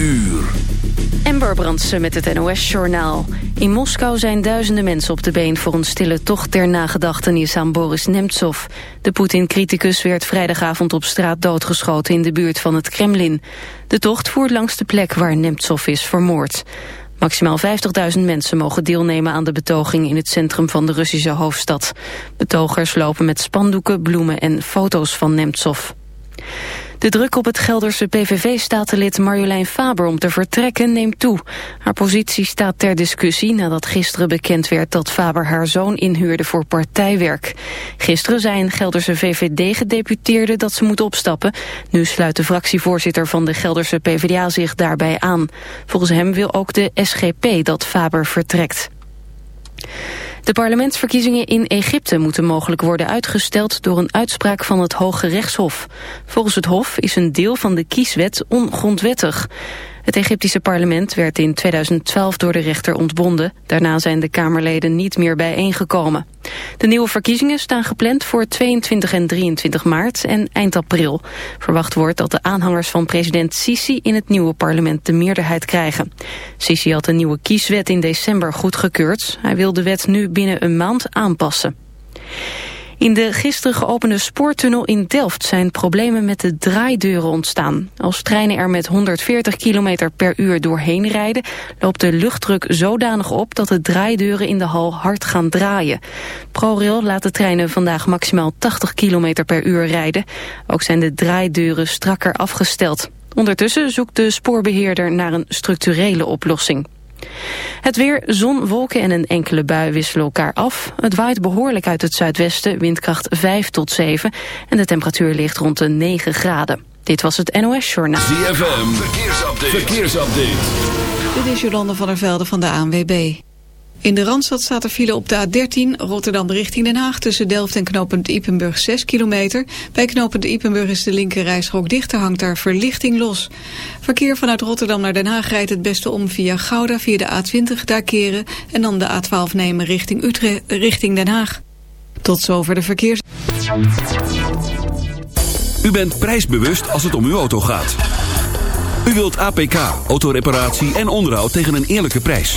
uur. Ember Brandsen met het NOS-journaal. In Moskou zijn duizenden mensen op de been voor een stille tocht ter nagedachtenis aan Boris Nemtsov. De Poetin-criticus werd vrijdagavond op straat doodgeschoten in de buurt van het Kremlin. De tocht voert langs de plek waar Nemtsov is vermoord. Maximaal 50.000 mensen mogen deelnemen aan de betoging in het centrum van de Russische hoofdstad. Betogers lopen met spandoeken, bloemen en foto's van Nemtsov. De druk op het Gelderse PVV-statenlid Marjolein Faber om te vertrekken neemt toe. Haar positie staat ter discussie nadat gisteren bekend werd dat Faber haar zoon inhuurde voor partijwerk. Gisteren zei een Gelderse VVD-gedeputeerde dat ze moet opstappen. Nu sluit de fractievoorzitter van de Gelderse PvdA zich daarbij aan. Volgens hem wil ook de SGP dat Faber vertrekt. De parlementsverkiezingen in Egypte moeten mogelijk worden uitgesteld door een uitspraak van het Hoge Rechtshof. Volgens het Hof is een deel van de kieswet ongrondwettig. Het Egyptische parlement werd in 2012 door de rechter ontbonden. Daarna zijn de Kamerleden niet meer bijeengekomen. De nieuwe verkiezingen staan gepland voor 22 en 23 maart en eind april. Verwacht wordt dat de aanhangers van president Sisi in het nieuwe parlement de meerderheid krijgen. Sisi had een nieuwe kieswet in december goedgekeurd. Hij wil de wet nu binnen een maand aanpassen. In de gisteren geopende spoortunnel in Delft zijn problemen met de draaideuren ontstaan. Als treinen er met 140 km per uur doorheen rijden, loopt de luchtdruk zodanig op dat de draaideuren in de hal hard gaan draaien. ProRail laat de treinen vandaag maximaal 80 km per uur rijden. Ook zijn de draaideuren strakker afgesteld. Ondertussen zoekt de spoorbeheerder naar een structurele oplossing. Het weer, zon, wolken en een enkele bui wisselen elkaar af. Het waait behoorlijk uit het zuidwesten, windkracht 5 tot 7. En de temperatuur ligt rond de 9 graden. Dit was het NOS Journaal. ZFM, verkeersupdate. verkeersupdate. Dit is Jolande van der Velde van de ANWB. In de Randstad staat er file op de A13 Rotterdam richting Den Haag... tussen Delft en knooppunt Ipenburg 6 kilometer. Bij knooppunt Ipenburg is de linker dicht, er hangt daar verlichting los. Verkeer vanuit Rotterdam naar Den Haag rijdt het beste om via Gouda... via de A20 daar keren en dan de A12 nemen richting, Utrecht, richting Den Haag. Tot zover de verkeers... U bent prijsbewust als het om uw auto gaat. U wilt APK, autoreparatie en onderhoud tegen een eerlijke prijs.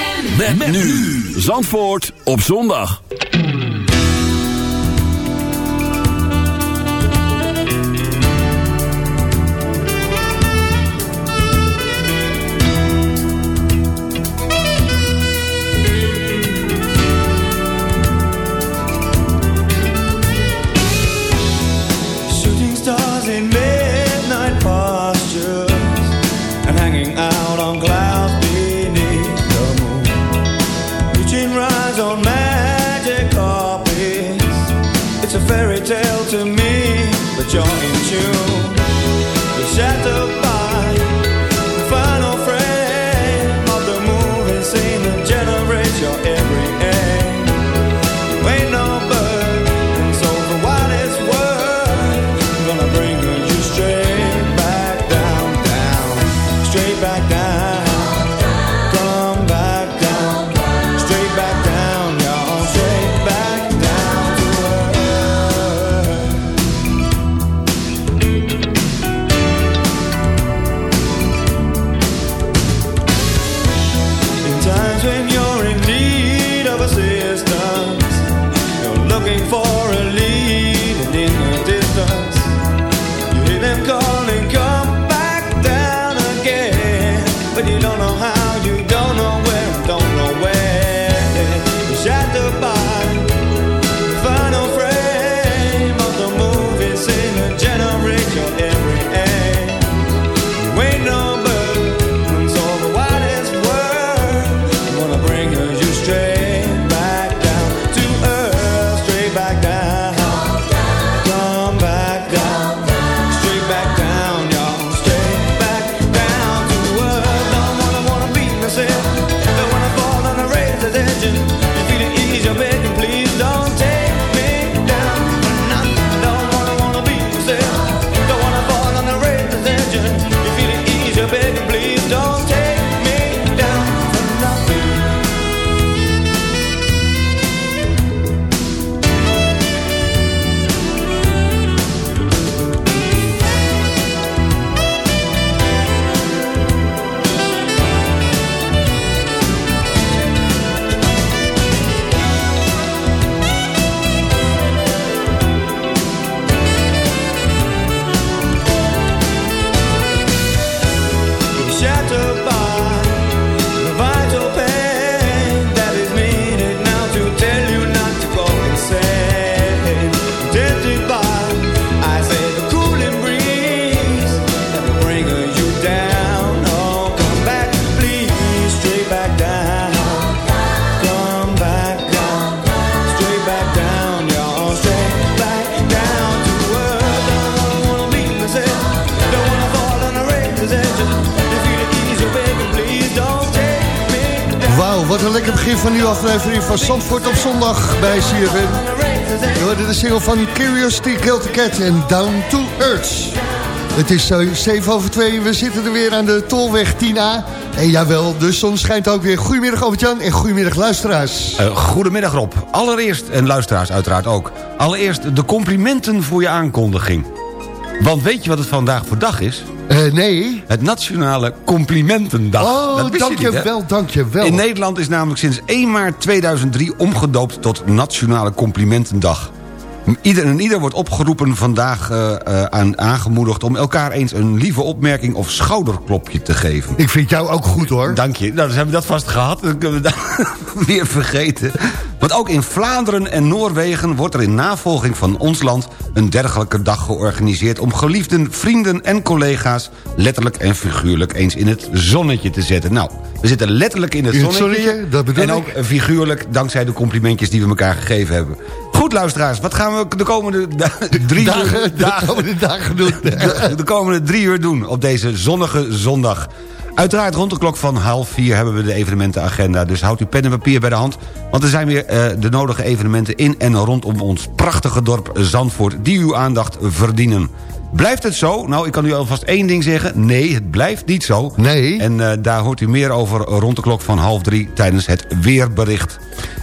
Met, met nu. Zandvoort op zondag. But you're in tune. Aflevering van Zandvoort op zondag bij CFM. We hoorden de single van Curiosity Killed the Cat en Down to Earth. Het is 7 over 2 we zitten er weer aan de Tolweg 10A. En jawel, de zon schijnt ook weer. Goedemiddag Albert-Jan en goedemiddag luisteraars. Uh, goedemiddag Rob. Allereerst, en luisteraars uiteraard ook... allereerst de complimenten voor je aankondiging. Want weet je wat het vandaag voor dag is? Uh, nee. Het Nationale Complimentendag. Oh, dankjewel, dankjewel. In Nederland is namelijk sinds 1 maart 2003 omgedoopt tot Nationale Complimentendag. Ieder en ieder wordt opgeroepen vandaag uh, uh, aan, aangemoedigd... om elkaar eens een lieve opmerking of schouderklopje te geven. Ik vind jou ook goed, hoor. Dank je. Nou, dan hebben we dat vast gehad. Dan kunnen we dat weer vergeten. Want ook in Vlaanderen en Noorwegen wordt er in navolging van ons land... een dergelijke dag georganiseerd... om geliefden, vrienden en collega's... letterlijk en figuurlijk eens in het zonnetje te zetten. Nou, we zitten letterlijk in het, in het zonnetje. Dat bedoel en ook figuurlijk dankzij de complimentjes die we elkaar gegeven hebben. Goed, luisteraars, wat gaan we de komende drie dagen, uur, dagen, de komende dagen doen? De, de komende drie uur doen op deze zonnige zondag. Uiteraard rond de klok van half vier hebben we de evenementenagenda. Dus houd uw pen en papier bij de hand. Want er zijn weer uh, de nodige evenementen in en rondom ons prachtige dorp Zandvoort... die uw aandacht verdienen. Blijft het zo? Nou, ik kan u alvast één ding zeggen. Nee, het blijft niet zo. Nee. En uh, daar hoort u meer over rond de klok van half drie... tijdens het weerbericht.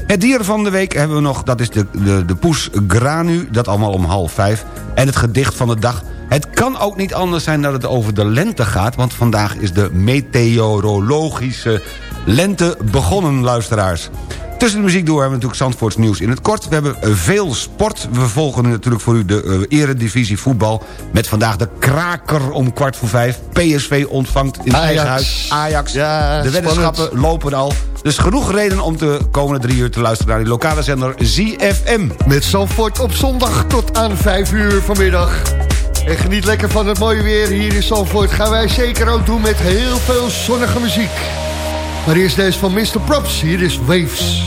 Het dier van de week hebben we nog, dat is de, de, de poes Granu. Dat allemaal om half vijf. En het gedicht van de dag. Het kan ook niet anders zijn dat het over de lente gaat... want vandaag is de meteorologische lente begonnen, luisteraars. Tussen de muziek door hebben we natuurlijk Zandvoorts nieuws in het kort. We hebben veel sport. We volgen natuurlijk voor u de uh, eredivisie voetbal... met vandaag de kraker om kwart voor vijf. PSV ontvangt in Ajax. eigen huis Ajax. Ja, de weddenschappen lopen al. Dus genoeg reden om de komende drie uur te luisteren... naar die lokale zender ZFM. Met Zandvoort op zondag tot aan vijf uur vanmiddag. En geniet lekker van het mooie weer hier in Zandvoort. Gaan wij zeker ook doen met heel veel zonnige muziek. Maar eerst deze van Mr. Props. Hier is Waves.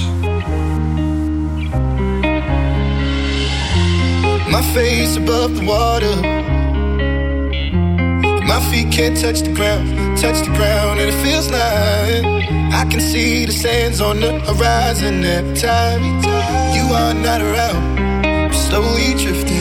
My face above the water. My feet can't touch the ground, touch the ground, and it feels like I can see the sands on the horizon every time you are not around. I'm slowly drifting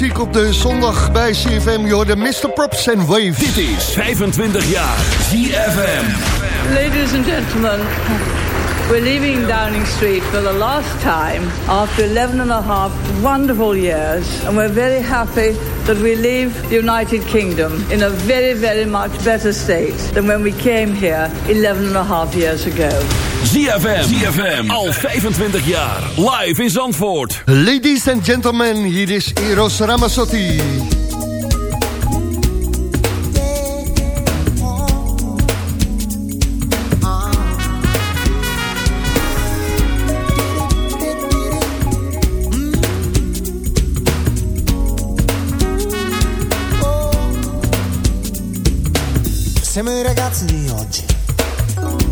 Muziek op de zondag bij CFM. Je hoorde Mr. Props and Wave. Dit is 25 jaar ZFM. Ladies and gentlemen, we're leaving Downing Street for the last time after 11 and a half wonderful years. And we're very happy that we leave the United Kingdom in a very, very much better state than when we came here 11 and a half years ago. ZFM. ZFM. Al 25 jaar. Live in Zandvoort. Ladies and gentlemen, hier is Eros Ramazzotti. Siamo i ragazzi di oggi,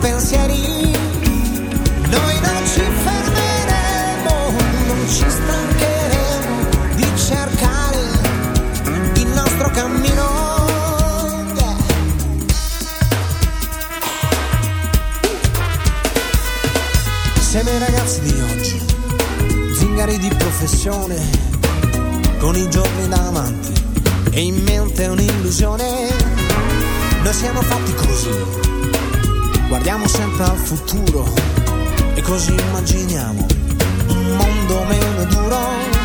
Pensieri. Noi non ci fermeremo, non ci stancheremo di cercare il nostro cammino. Yeah. Siamo i ragazzi di oggi, zingari di professione con i giorni davanti e in mente un'illusione. Noi siamo fatti così, guardiamo sempre al futuro e così immaginiamo un mondo meno duro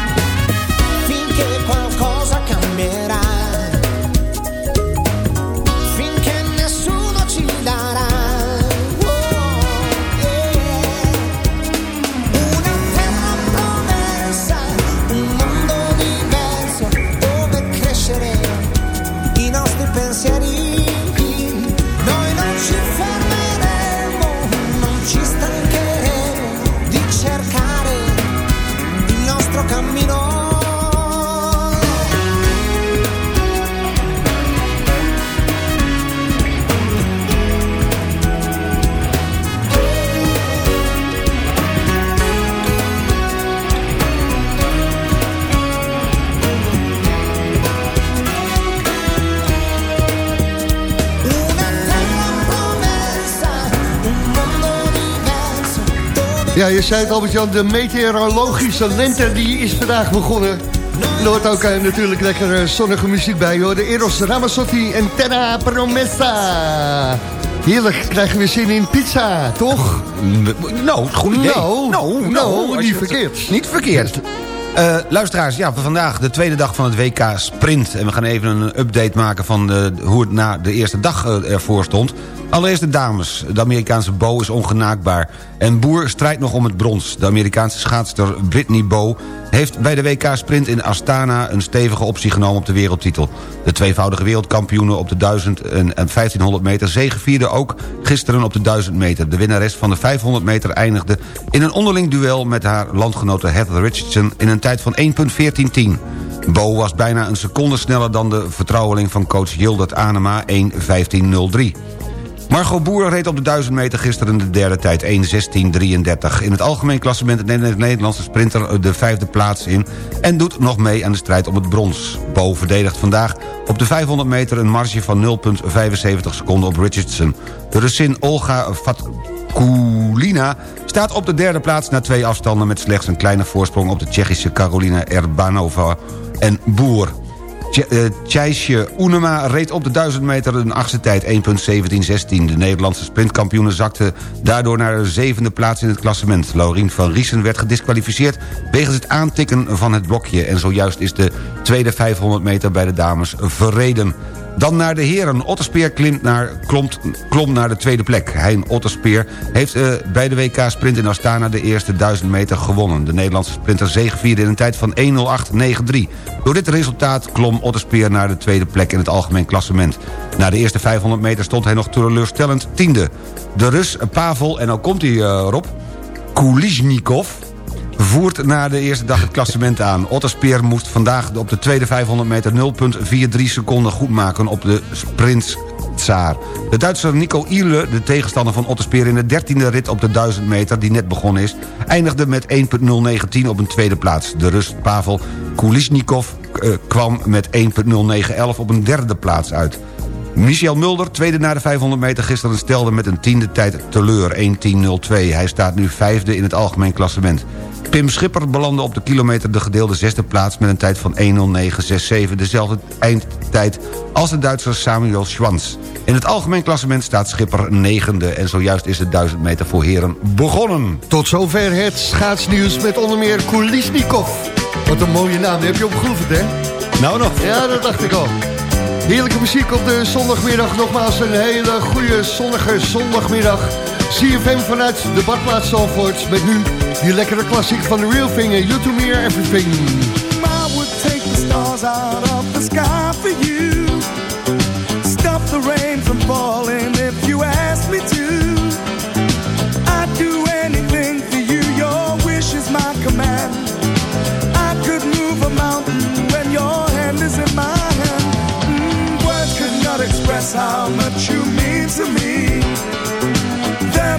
je zei het Albert-Jan, de meteorologische lente die is vandaag begonnen. Er hoort ook eh, natuurlijk lekker eh, zonnige muziek bij, hoor. De Eros Ramazzotti en Terra Promessa. Heerlijk, krijgen we zin in pizza, toch? Nou, goed idee. Nou, nou, als niet je het- verkeerd. Niet verkeerd. Eh, luisteraars, ja, vandaag de tweede dag van het WK Sprint. En we gaan even een update maken van de, hoe het na de eerste dag ervoor stond. Allereerst de dames. De Amerikaanse Bo is ongenaakbaar. En Boer strijdt nog om het brons. De Amerikaanse schaatster Brittany Bo heeft bij de WK Sprint in Astana... een stevige optie genomen op de wereldtitel. De tweevoudige wereldkampioene op de 1000 en 1500 meter... zegevierde ook gisteren op de 1000 meter. De winnares van de 500 meter eindigde in een onderling duel... met haar landgenote Heather Richardson in een tijd van 1.14.10. Bo was bijna een seconde sneller dan de vertrouweling van coach Hildert Anema 1.15.03. Margot Boer reed op de 1000 meter gisteren de derde tijd 1.16.33. In het algemeen klassement neemt de Nederlandse sprinter de vijfde plaats in... en doet nog mee aan de strijd om het brons. Bo verdedigt vandaag op de 500 meter een marge van 0,75 seconden op Richardson. De Russin Olga Vatkulina staat op de derde plaats... na twee afstanden met slechts een kleine voorsprong... op de Tsjechische Carolina Erbanova en Boer. Tjijsje Oenema reed op de 1000 meter een achtste tijd 1.17.16. De Nederlandse sprintkampioene zakte daardoor naar de zevende plaats in het klassement. Laurien van Riesen werd gedisqualificeerd wegens het aantikken van het blokje... en zojuist is de tweede 500 meter bij de dames verreden. Dan naar de heren. Otterspeer klimt naar, klomt, klom naar de tweede plek. Hein Otterspeer heeft uh, bij de WK Sprint in Astana de eerste 1000 meter gewonnen. De Nederlandse sprinter zegevierde in een tijd van 1.08.93. Door dit resultaat klom Otterspeer naar de tweede plek in het algemeen klassement. Na de eerste 500 meter stond hij nog teleurstellend tiende. De Rus Pavel, en dan komt hij uh, Rob, Kulishnikov voert na de eerste dag het klassement aan. Otterspeer moest vandaag op de tweede 500 meter 0,43 seconden goedmaken op de sprint Tsaar. De Duitser Nico Iele, de tegenstander van Otterspeer... in de dertiende rit op de 1000 meter, die net begonnen is... eindigde met 1.019 op een tweede plaats. De Rus Pavel Kulisnikov uh, kwam met 1.0911 op een derde plaats uit. Michel Mulder, tweede na de 500 meter gisteren... stelde met een tiende tijd teleur, 1.10.02. Hij staat nu vijfde in het algemeen klassement. Pim Schipper belandde op de kilometer de gedeelde zesde plaats... met een tijd van 1.09.67, dezelfde eindtijd als de Duitser Samuel Schwanz. In het algemeen klassement staat Schipper negende... en zojuist is de 1000 meter voor heren begonnen. Tot zover het schaatsnieuws met onder meer Kulisnikov. Wat een mooie naam, die heb je opgeoefend, hè? Nou nog. Ja, dat dacht ik al. Heerlijke muziek op de zondagmiddag. Nogmaals een hele goede zonnige zondagmiddag. CFM vanuit de badplaats Zalvoort. Met nu die lekkere klassiek van The Real Thing en You To Me Everything. I would take the stars out of the sky for you. Stop the rain from falling if you ask me to. I'd do anything for you. Your wish is my command. I could move a mountain when your hand is in my hand. Mm, words could not express how much you mean to me.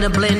in the blend.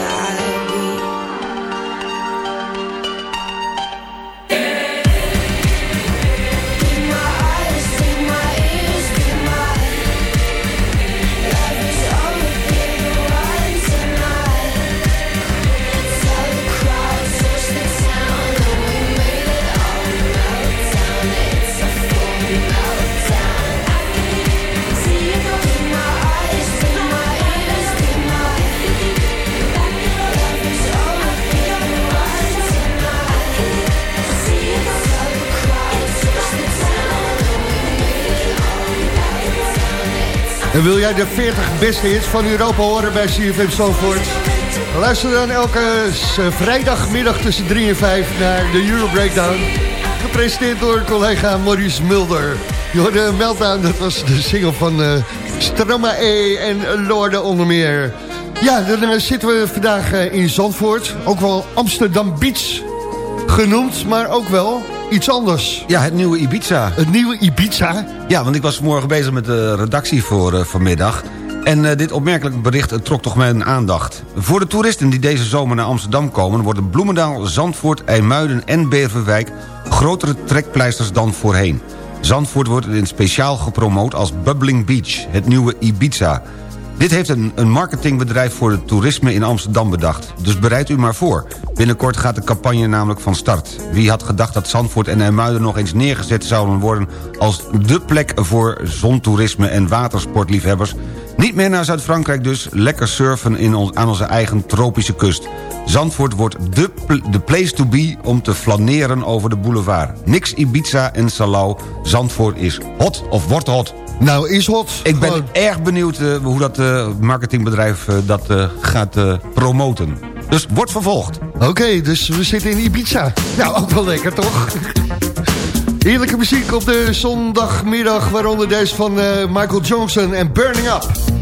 En wil jij de 40 beste hits van Europa horen bij CFM Zandvoort? Luister dan elke vrijdagmiddag tussen 3 en 5 naar de Euro Breakdown. Gepresenteerd door collega Maurice Mulder. Hoorde Meltdown, dat was de single van eh Stramma E en Lorde onder meer. Ja, dan eh, zitten we vandaag eh, in Zandvoort. Ook wel Amsterdam Beach genoemd, maar ook wel iets anders. Ja, het nieuwe Ibiza. Het nieuwe Ibiza? Ja, want ik was vanmorgen bezig met de redactie voor eh, vanmiddag. En eh, dit opmerkelijk bericht trok toch mijn aandacht. Voor de toeristen die deze zomer naar Amsterdam komen... worden Bloemendaal, Zandvoort, IJmuiden en Beverwijk... grotere trekpleisters dan voorheen. Zandvoort wordt in speciaal gepromoot als Bubbling Beach, het nieuwe Ibiza. Dit heeft een, een marketingbedrijf voor het toerisme in Amsterdam bedacht. Dus bereid u maar voor. Binnenkort gaat de campagne namelijk van start. Wie had gedacht dat Zandvoort en IJmuiden nog eens neergezet zouden worden... als dé plek voor zontoerisme en watersportliefhebbers... Niet meer naar Zuid-Frankrijk dus, lekker surfen in ons, aan onze eigen tropische kust. Zandvoort wordt de, de place to be om te flaneren over de boulevard. Niks Ibiza en Salau, Zandvoort is hot of wordt hot. Nou, is hot. Ik ben Gewoon. erg benieuwd eh, hoe dat eh, marketingbedrijf eh, dat gaat promoten. Dus wordt vervolgd. Oké, dus we zitten in Ibiza. Nou, ook wel lekker, toch? Heerlijke muziek op de zondagmiddag, waaronder deze van Michael Johnson en Burning Up.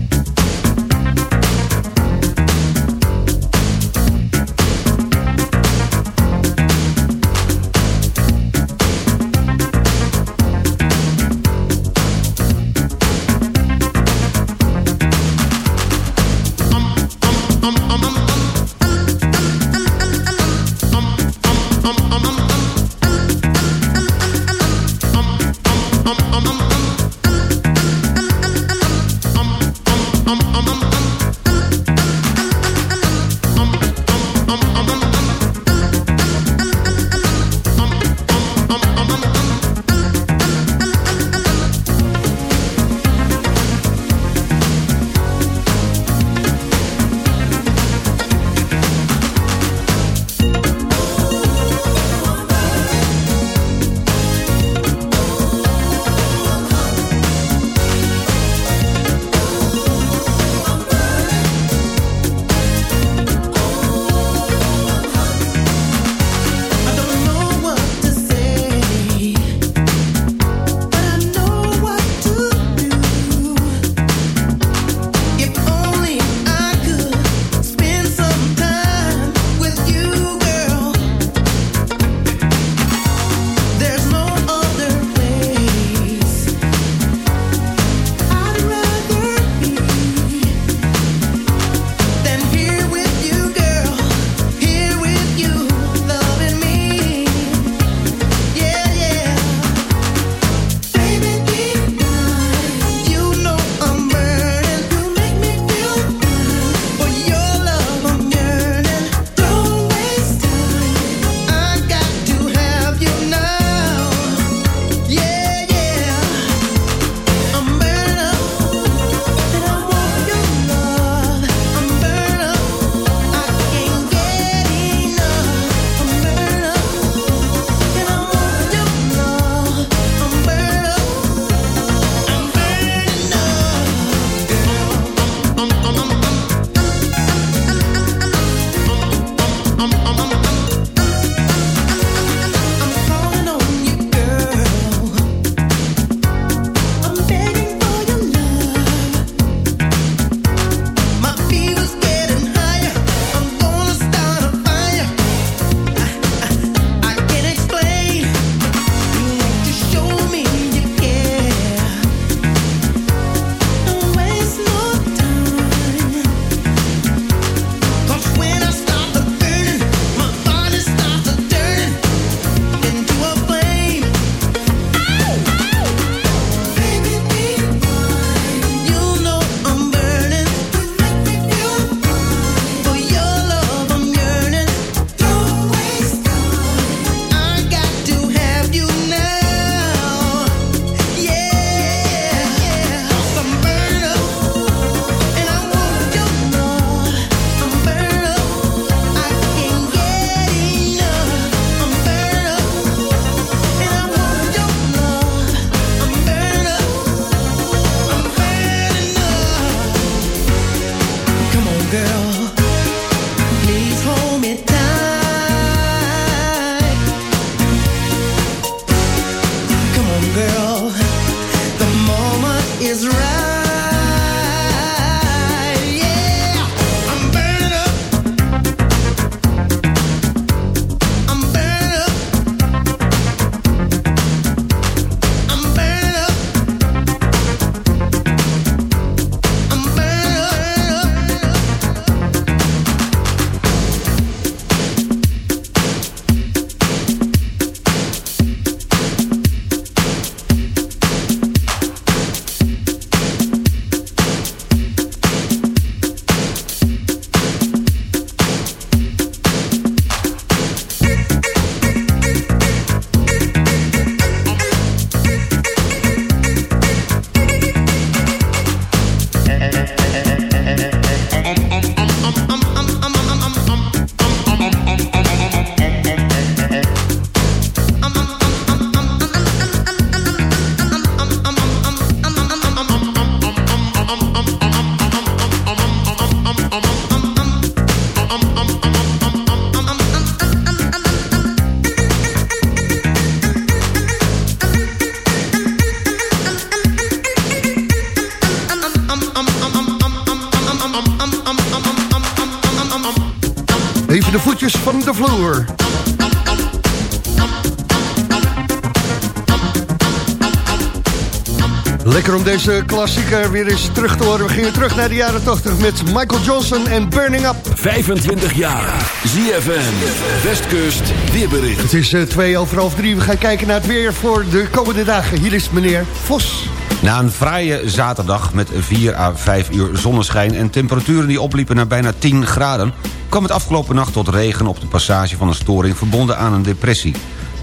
Lekker om deze klassieker weer eens terug te horen. We gingen terug naar de jaren 80 met Michael Johnson en Burning Up. 25 jaar. ZFM. Westkust. Weerbericht. Het is uh, twee over half drie. We gaan kijken naar het weer voor de komende dagen. Hier is meneer Vos. Na een fraaie zaterdag met 4 à 5 uur zonneschijn... en temperaturen die opliepen naar bijna 10 graden... kwam het afgelopen nacht tot regen op de passage van een storing... verbonden aan een depressie.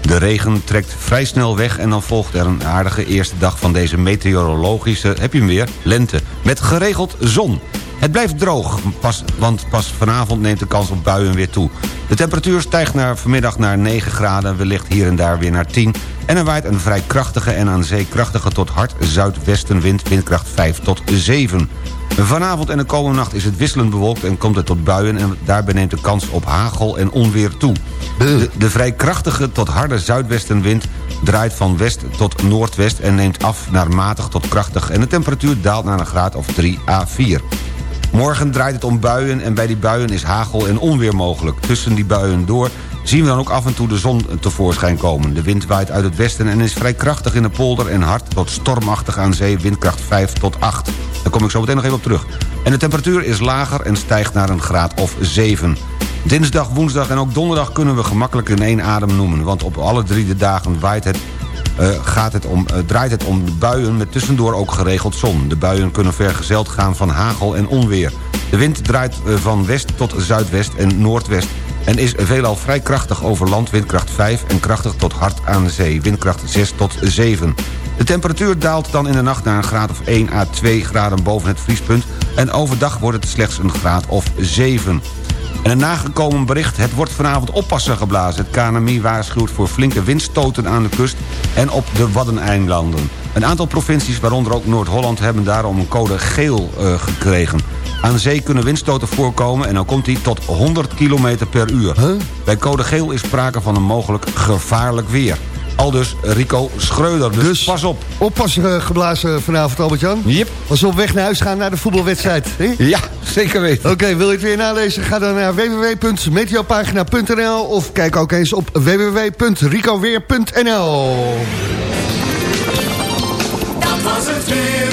De regen trekt vrij snel weg en dan volgt er een aardige eerste dag van deze meteorologische, heb je hem weer, lente. Met geregeld zon. Het blijft droog, pas, want pas vanavond neemt de kans op buien weer toe. De temperatuur stijgt naar, vanmiddag naar 9 graden, wellicht hier en daar weer naar 10... en er waait een vrij krachtige en aan zee krachtige tot hard zuidwestenwind... windkracht 5 tot 7. Vanavond en de komende nacht is het wisselend bewolkt en komt het tot buien... en daarbij neemt de kans op hagel en onweer toe. De, de vrij krachtige tot harde zuidwestenwind draait van west tot noordwest... en neemt af naar matig tot krachtig... en de temperatuur daalt naar een graad of 3 à 4. Morgen draait het om buien en bij die buien is hagel en onweer mogelijk. Tussen die buien door zien we dan ook af en toe de zon tevoorschijn komen. De wind waait uit het westen en is vrij krachtig in de polder... en hard tot stormachtig aan zee, windkracht 5 tot 8. Daar kom ik zo meteen nog even op terug. En de temperatuur is lager en stijgt naar een graad of 7. Dinsdag, woensdag en ook donderdag kunnen we gemakkelijk in één adem noemen... want op alle drie de dagen waait het uh, gaat het om, uh, draait het om buien met tussendoor ook geregeld zon. De buien kunnen vergezeld gaan van hagel en onweer. De wind draait uh, van west tot zuidwest en noordwest... en is veelal vrij krachtig over land, windkracht 5... en krachtig tot hard aan zee, windkracht 6 tot 7. De temperatuur daalt dan in de nacht naar een graad of 1 à 2 graden boven het vriespunt... en overdag wordt het slechts een graad of 7. En een nagekomen bericht, het wordt vanavond oppassen geblazen. Het KNMI waarschuwt voor flinke windstoten aan de kust en op de Waddeneilanden. Een aantal provincies, waaronder ook Noord-Holland... hebben daarom een code geel uh, gekregen. Aan zee kunnen windstoten voorkomen en dan komt die tot 100 km per uur. Huh? Bij code geel is sprake van een mogelijk gevaarlijk weer. Al dus Rico Schreuder. Dus, dus pas op. Oppassen geblazen vanavond, Albert-Jan. Yep. Als we op weg naar huis gaan naar de voetbalwedstrijd. He? Ja, zeker weten. Oké, okay, wil je het weer nalezen? Ga dan naar www.meteopagina.nl of kijk ook eens op www.ricoweer.nl Dat was het weer.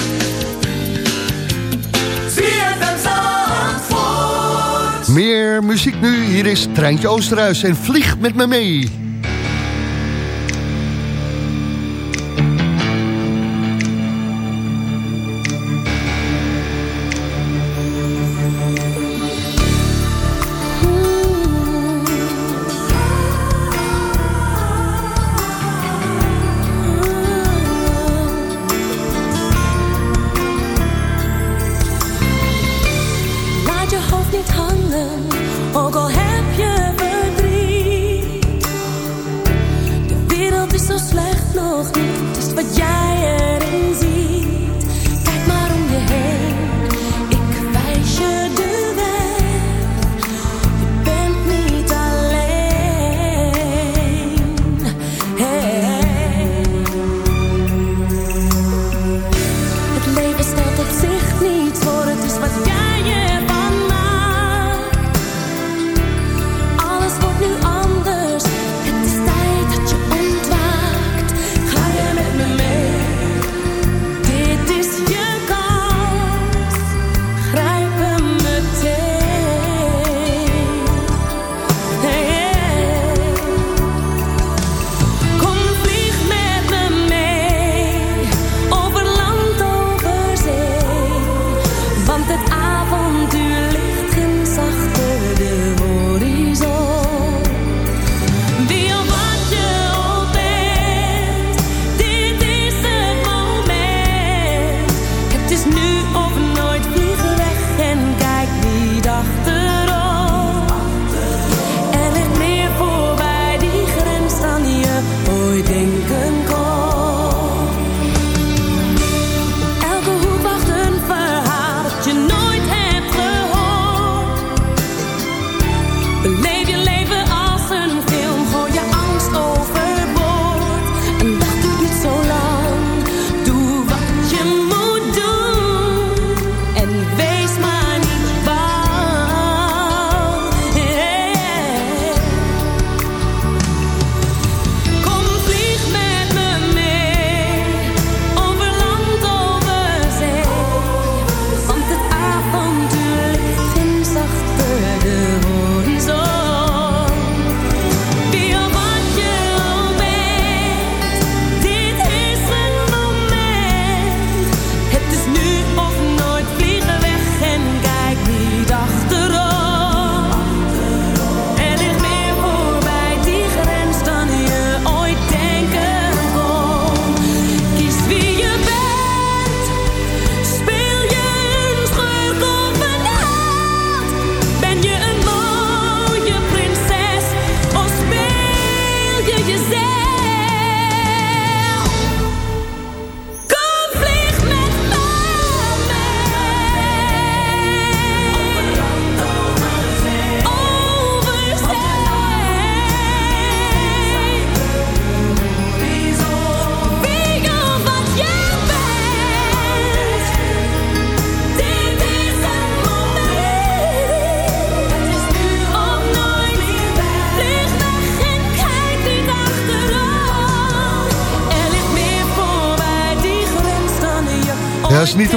Meer muziek nu. Hier is Treintje Oosterhuis en Vlieg met me mee.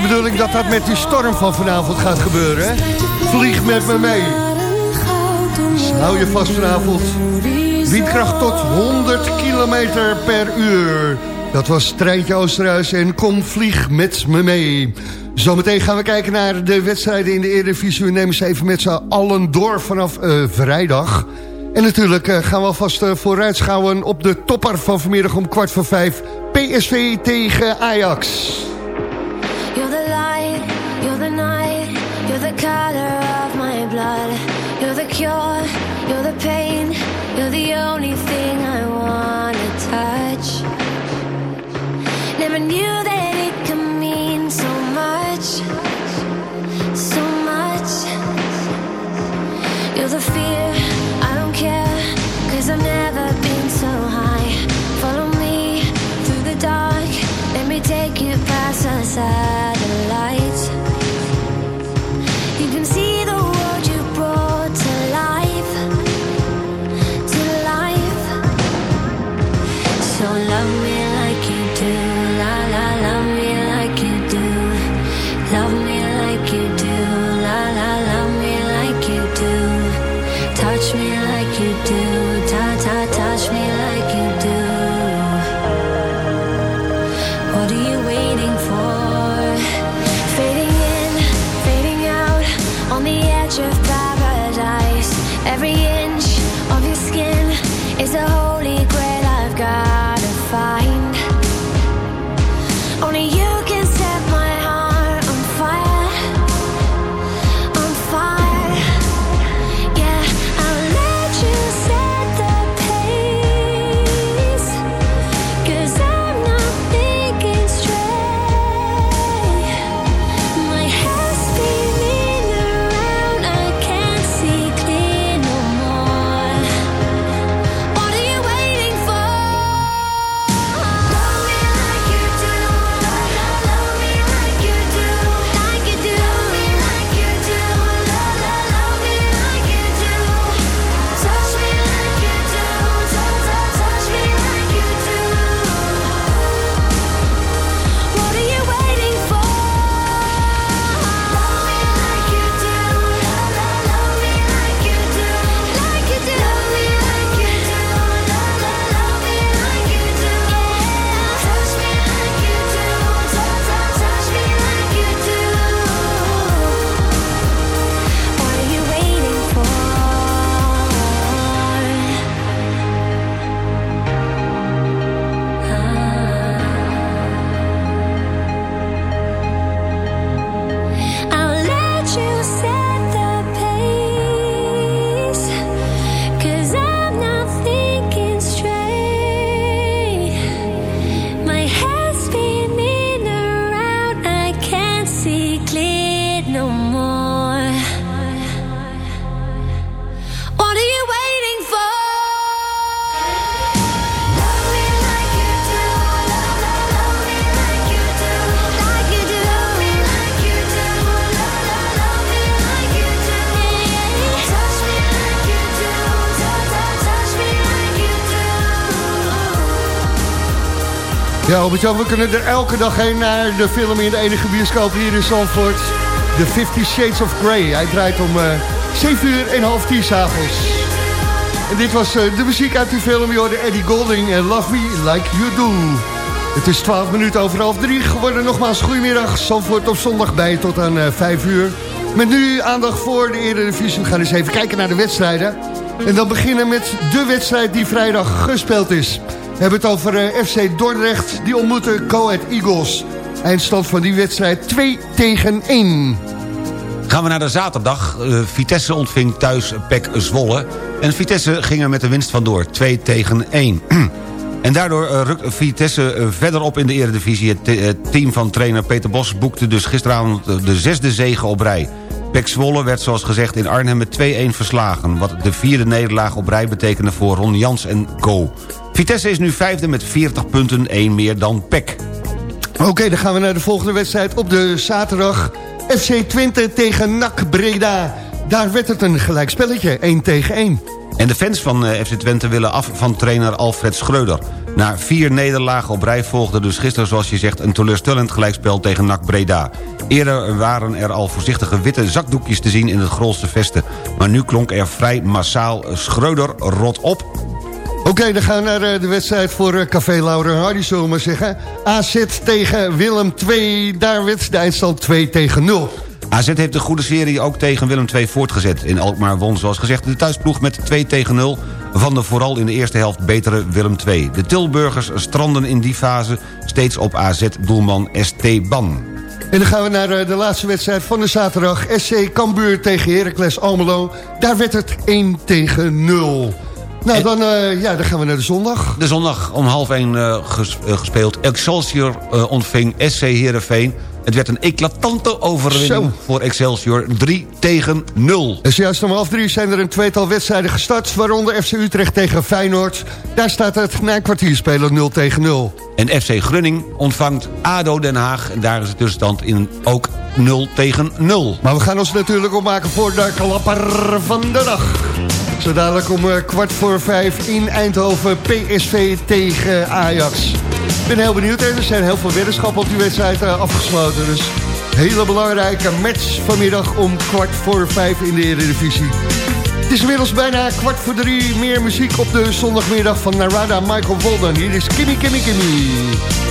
De bedoeling dat dat met die storm van vanavond gaat gebeuren? Vlieg met me mee. Dus je vast vanavond. Windkracht tot 100 kilometer per uur. Dat was Treintje Oosterhuis en kom vlieg met me mee. Zometeen gaan we kijken naar de wedstrijden in de Eredivisie. We nemen ze even met z'n allen door vanaf uh, vrijdag. En natuurlijk uh, gaan we alvast uh, vooruitschouwen op de topper van vanmiddag om kwart voor vijf. PSV tegen Ajax. Blood. You're the cure, you're the pain, you're the only thing I wanna touch. Never knew that it could mean so much, so much. You're the fear, We kunnen er elke dag heen naar de film in de enige bioscoop hier in Zandvoort. The Fifty Shades of Grey. Hij draait om eh 7 uur en half 10 s'avonds. En dit was eh, de muziek uit die film. Je hoorde Eddie Golding en Love Me Like You Do. Het is 12 minuten over half 3 geworden. Nogmaals, goedemiddag. Zandvoort op zondag bij tot aan eh 5 uur. Met nu aandacht voor de Eredivisie. We gaan eens even kijken naar de wedstrijden. En dan beginnen met de wedstrijd die vrijdag gespeeld is. We hebben het over eh, FC Dordrecht. Die ontmoeten Coed Eagles. Eindstand van die wedstrijd 2 tegen 1. Gaan we naar de zaterdag. Eh, Vitesse ontving thuis PEC Zwolle. En Vitesse ging er met de winst vandoor. 2 tegen 1. En daardoor eh, rukt Vitesse verder op in de eredivisie. Het, te- het team van trainer Peter Bos boekte dus gisteravond de zesde zege op rij. PEC Zwolle werd zoals gezegd in Arnhem met 2-1 verslagen... wat de vierde nederlaag op rij betekende voor Ron Jans en co. Vitesse is nu vijfde met 40 punten, 1 meer dan PEC. Oké, dan gaan we naar de volgende wedstrijd op de zaterdag. FC Twente tegen NAC Breda. Daar werd het een gelijkspelletje, 1 tegen 1. En de fans van eh, FC Twente willen af van trainer Alfred Schreuder. Na vier nederlagen op rij volgde dus gisteren, zoals je zegt... een teleurstellend gelijkspel tegen NAC Breda. Eerder waren er al voorzichtige witte zakdoekjes te zien in het Grolse vesten. Maar nu klonk er vrij massaal Schreuder rot op Oké, dan gaan we naar eh, de wedstrijd voor eh, Café Laura Hardy, zullen we maar zeggen. AZ tegen Willem 2, daar werd de eindstand 2 tegen 0. AZ heeft de goede serie ook tegen Willem II voortgezet. In Alkmaar won zoals gezegd de thuisploeg met 2 tegen 0... van de vooral in de eerste helft betere Willem II. De Tilburgers stranden in die fase steeds op AZ-doelman Esteban. En dan gaan we naar eh, de laatste wedstrijd van de zaterdag. SC Cambuur tegen Heracles Almelo. Daar werd het 1 tegen 0. Nou, dan, uh, ja, dan gaan we naar de zondag. De zondag om half 1 uh, ges, uh, gespeeld. Excelsior ontving SC Heerenveen. Het werd een eclatante overwinning Zo. voor Excelsior. 3 tegen 0. Dus juist om half 3 zijn er een tweetal wedstrijden gestart... waaronder FC Utrecht tegen Feyenoord. Daar staat het na een kwartier spelen 0 tegen 0. En FC Grunning ontvangt ADO Den Haag. En daar is de tussenstand in ook 0 tegen 0. Maar we gaan ons natuurlijk opmaken voor de klapper van de dag. Zo dadelijk om uh, kwart voor vijf in Eindhoven PSV tegen Ajax. Ik ben heel benieuwd. Er zijn heel veel weddenschappen op die wedstrijd uh, afgesloten. Dus hele belangrijke match vanmiddag om kwart voor vijf in de Eredivisie. Het is inmiddels bijna kwart voor drie. Meer muziek op de zondagmiddag van Narada Michael Volden. Hier is Kimmy Kimmy Kimmy.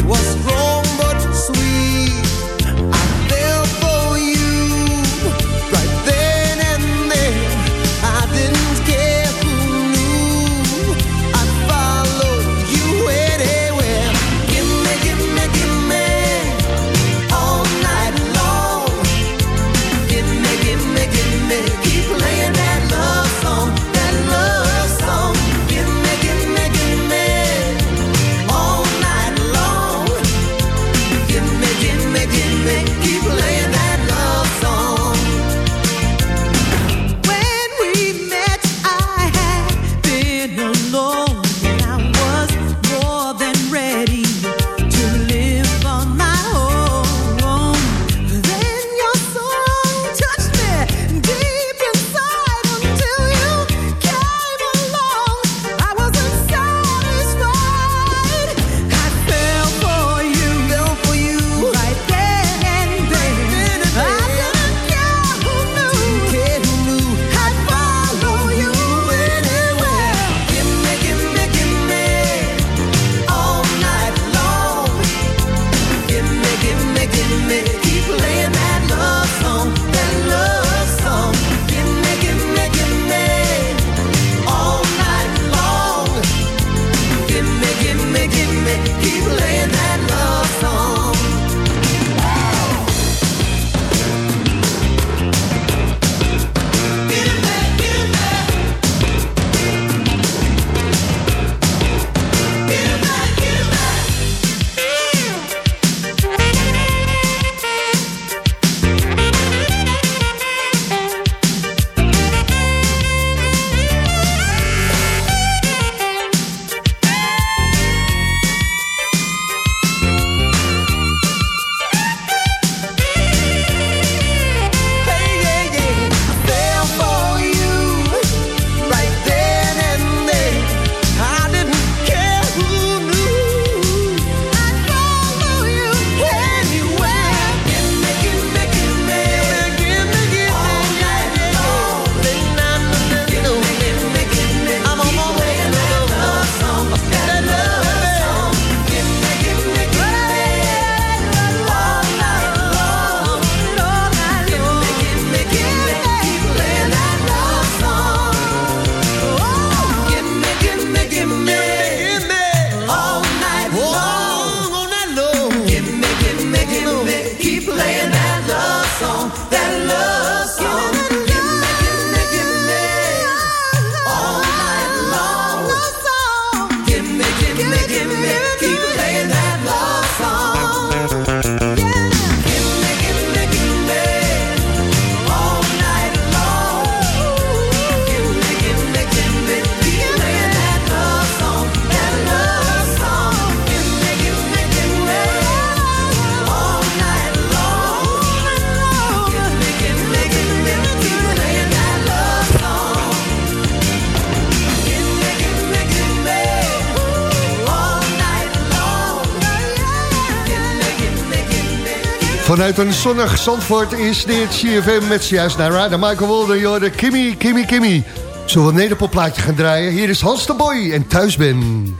It was strong Vanuit een zonnig Zandvoort is dit CFM met juist naar Radar Michael Wolder, Jorde, Kimmy, Kimmy, Kimmy. Zullen we een nederpopplaatje gaan draaien? Hier is Hans de Boy en Thuis Ben.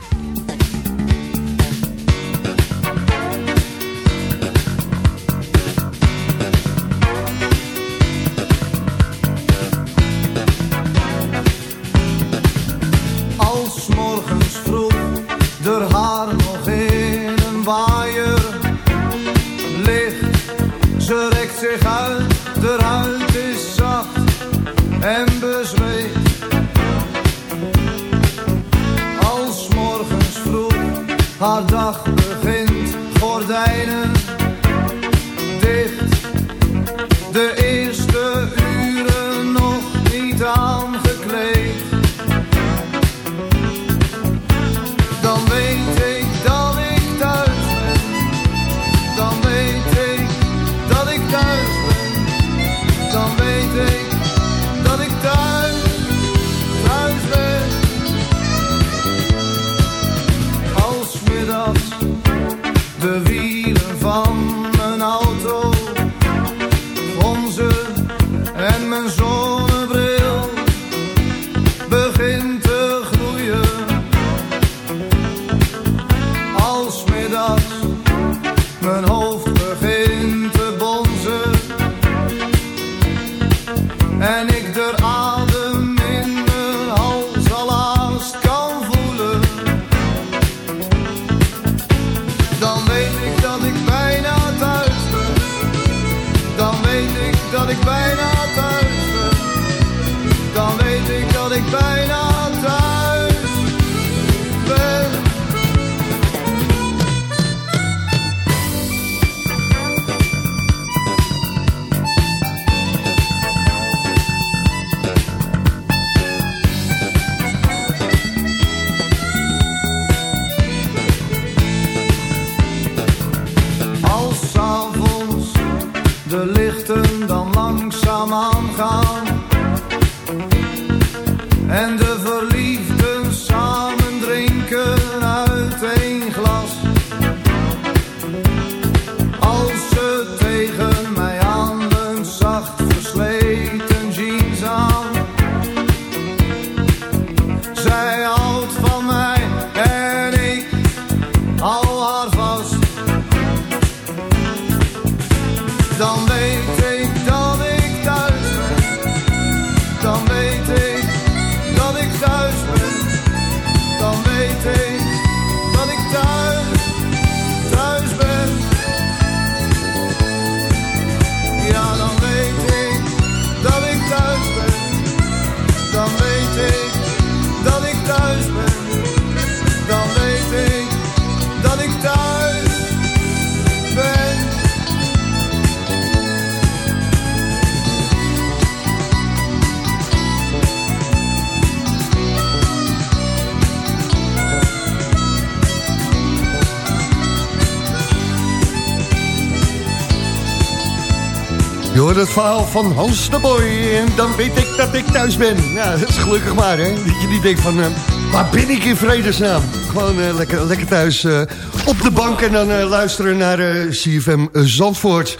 Van Hans de Boy en dan weet ik dat ik thuis ben. Ja, dat is gelukkig maar, hè. Dat je niet denkt van, eh, waar ben ik in vredesnaam? Gewoon eh, lekker, lekker thuis eh, op de bank en dan luisteren naar CFM Zandvoort.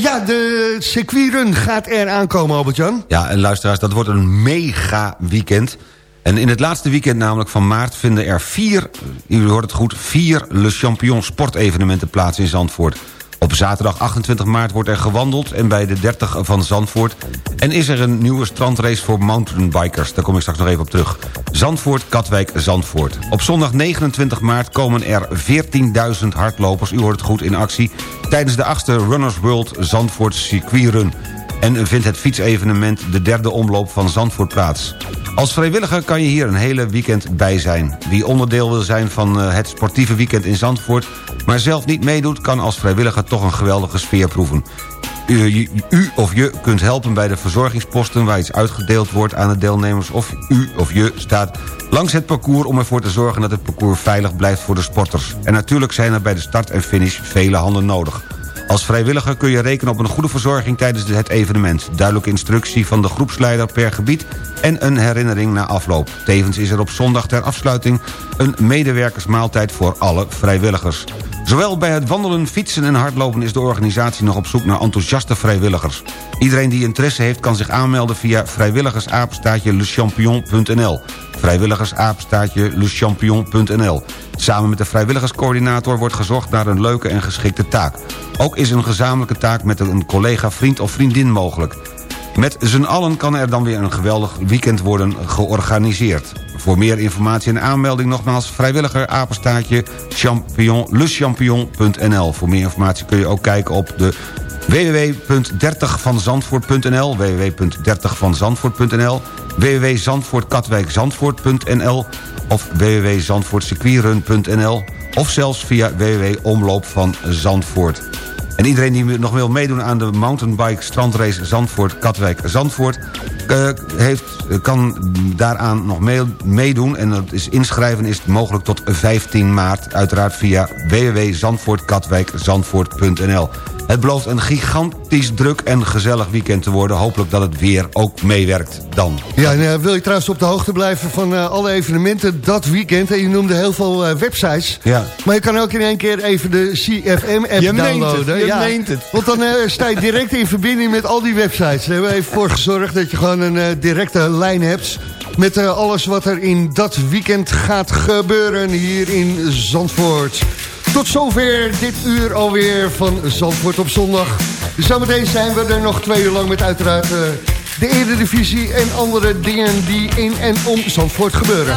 Ja, de circuitrun gaat er aankomen, Albert-Jan. Ja, en luisteraars, dat wordt een mega weekend. En in het laatste weekend namelijk van maart vinden er vier, u hoort het goed, vier Le Champion sportevenementen plaats in Zandvoort. Op zaterdag 28 maart wordt er gewandeld en bij de 30 van Zandvoort. En is er een nieuwe strandrace voor mountainbikers. Daar kom ik straks nog even op terug. Zandvoort, Katwijk, Zandvoort. Op zondag 29 maart komen er 14.000 hardlopers, u hoort het goed, in actie... tijdens de 8e Runners World Zandvoort Circuitrun. En vindt het fietsevenement de derde omloop van Zandvoort plaats. Als vrijwilliger kan je hier een hele weekend bij zijn. Wie onderdeel wil zijn van eh, het sportieve weekend in Zandvoort... maar zelf niet meedoet, kan als vrijwilliger toch een geweldige sfeer proeven. U, u, of je kunt helpen bij de verzorgingsposten... waar iets uitgedeeld wordt aan de deelnemers... of u of je staat langs het parcours om ervoor te zorgen... dat het parcours veilig blijft voor de sporters. En natuurlijk zijn er bij de start en finish vele handen nodig. Als vrijwilliger kun je rekenen op een goede verzorging tijdens het evenement. Duidelijke instructie van de groepsleider per gebied en een herinnering na afloop. Tevens is er op zondag ter afsluiting een medewerkersmaaltijd voor alle vrijwilligers. Zowel bij het wandelen, fietsen en hardlopen is de organisatie nog op zoek naar enthousiaste vrijwilligers. Iedereen die interesse heeft kan zich aanmelden via vrijwilligersapenstaatje lechampion.nl vrijwilligersapenstaatje lechampion.nl Samen met de vrijwilligerscoördinator wordt gezocht naar een leuke en geschikte taak. Ook is een gezamenlijke taak met een collega, vriend of vriendin mogelijk. Met z'n allen kan er dan weer een geweldig weekend worden georganiseerd. Voor meer informatie en aanmelding nogmaals vrijwilliger apenstaartje champion. Voor meer informatie kun je ook kijken op de www.30vanzandvoort.nl www.30vanzandvoort.nl www.zandvoortkatwijkzandvoort.nl of www.zandvoortcircuitrun.nl of zelfs via www.omloop van Zandvoort. En iedereen die nog wil meedoen aan de mountainbike strandrace Zandvoort-Katwijk-Zandvoort... Uh, heeft, kan daaraan nog meedoen. En dat is inschrijven is mogelijk tot 15 maart. Uiteraard via www.zandvoortkatwijkzandvoort.nl het belooft een gigantisch druk en gezellig weekend te worden. Hopelijk dat het weer ook meewerkt dan. Ja, en uh, wil je trouwens op de hoogte blijven van uh, alle evenementen dat weekend... en je noemde heel veel uh, websites... Ja. maar je kan ook in één keer even de CFM-app downloaden. Het, je ja, meent het. Want dan sta je direct in verbinding met al die websites. Daar hebben we even voor gezorgd dat je gewoon een directe lijn hebt... met alles wat er in dat weekend gaat gebeuren hier in Zandvoort. Tot zover dit uur alweer van Zandvoort op zondag. Zometeen zijn we er nog twee uur lang met uiteraard uh, de Eredivisie... en andere dingen die in en om Zandvoort gebeuren.